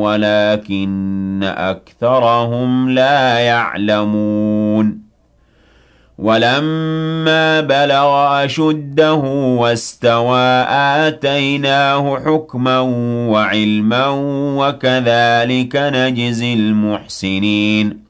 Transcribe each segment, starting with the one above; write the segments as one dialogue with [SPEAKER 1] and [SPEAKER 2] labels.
[SPEAKER 1] ولكن أكثرهم لا يعلمون. ولما بلغ أشده واستوى آتيناه حكما وعلما وكذلك نجزي المحسنين.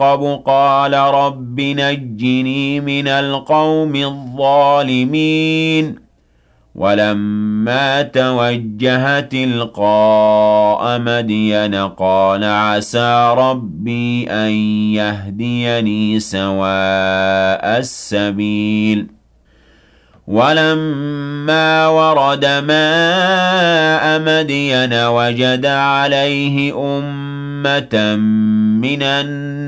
[SPEAKER 1] قال رب نجني من القوم الظالمين. ولما توجه تلقاء مدين قال عسى ربي أن يهديني سواء السبيل. ولما ورد ماء مدين وجد عليه أمة من الناس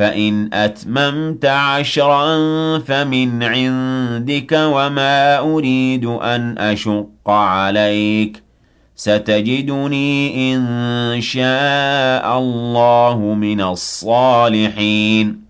[SPEAKER 1] فإن أتممت عشرا فمن عندك وما أريد أن أشق عليك. ستجدني إن شاء الله من الصالحين.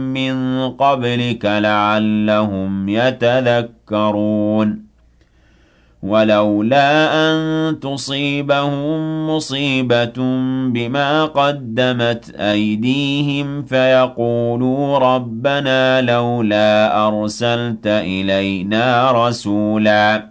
[SPEAKER 1] مِّن قَبْلِكَ لَعَلَّهُمْ يَتَذَكَّرُونَ. وَلَوْلَا أَن تُصِيبَهُم مُّصِيبَةٌ بِمَا قَدَّمَتْ أَيْدِيهِمْ فَيَقُولُوا رَبَّنَا لَوْلَا أَرْسَلْتَ إِلَيْنَا رَسُولًا.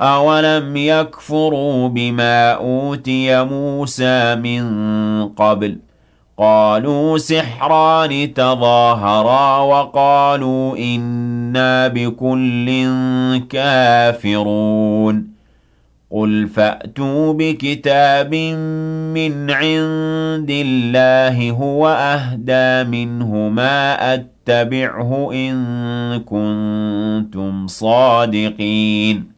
[SPEAKER 1] أَوَلَمْ يَكْفُرُوا بِمَا أُوتِيَ مُوسَىٰ مِن قَبْلُ ۖ قَالُوا سِحْرَانِ تَظَاهَرَا وَقَالُوا إِنَّا بِكُلٍّ كَافِرُونَ قُلْ فَأْتُوا بِكِتَابٍ مِّنْ عِندِ اللَّهِ هُوَ أَهْدَىٰ مِنْهُ مَا أَتَّبِعْهُ إِن كُنتُمْ صَادِقِينَ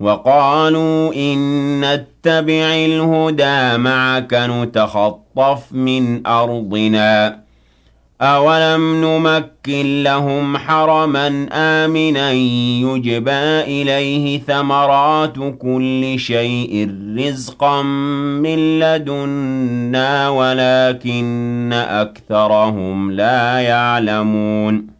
[SPEAKER 1] وَقَالُوا إِن نَّتَّبِعِ الْهُدَىٰ مَعَكَ نُتَخَطَّفْ مِنْ أَرْضِنَا ۚ. أَوَلَمْ نُمَكِّن لَّهُمْ حَرَمًا آمِنًا يُجْبَىٰ إِلَيْهِ ثَمَرَاتُ كُلِّ شَيْءٍ رِّزْقًا مِّن لَّدُنَّا وَلَٰكِنَّ أَكْثَرَهُمْ لَا يَعْلَمُونَ.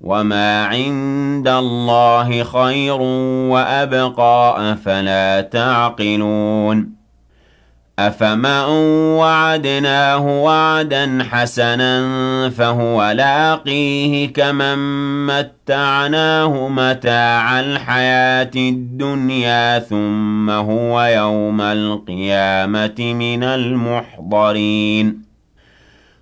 [SPEAKER 1] وَمَا عِندَ اللَّهِ خَيْرٌ وَأَبْقَىٰ ۚ أَفَلَا تَعْقِلُونَ أَفَمَن وَعَدْنَاهُ وَعْدًا حَسَنًا فَهُوَ لَاقِيهِ كَمَن مَّتَّعْنَاهُ مَتَاعَ الْحَيَاةِ الدُّنْيَا ثُمَّ هُوَ يَوْمَ الْقِيَامَةِ مِنَ الْمُحْضَرِينَ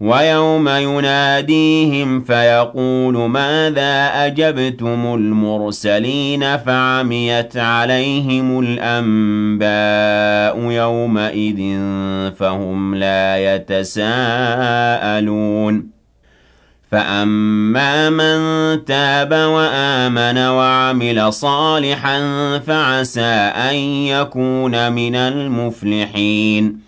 [SPEAKER 1] وَيَوْمَ يُنَادِيهِمْ فَيَقُولُ مَاذَا أَجَبْتُمُ الْمُرْسَلِينَ فَعَمِيَتْ عَلَيْهِمُ الْأَنبَاءُ يَوْمَئِذٍ فَهُمْ لَا يَتَسَاءَلُونَ. فَأَمَّا مَن تَابَ وَآمَنَ وَعَمِلَ صَالِحًا فَعَسَىٰ أَن يَكُونَ مِنَ الْمُفْلِحِينَ.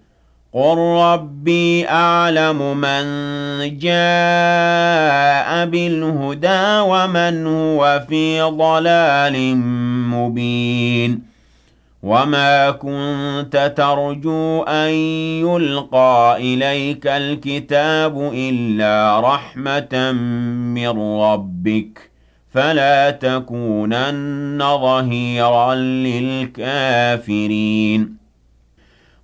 [SPEAKER 1] قل ربي أعلم من جاء بالهدى ومن هو في ضلال مبين وما كنت ترجو أن يلقى إليك الكتاب إلا رحمة من ربك فلا تكونن ظهيرا للكافرين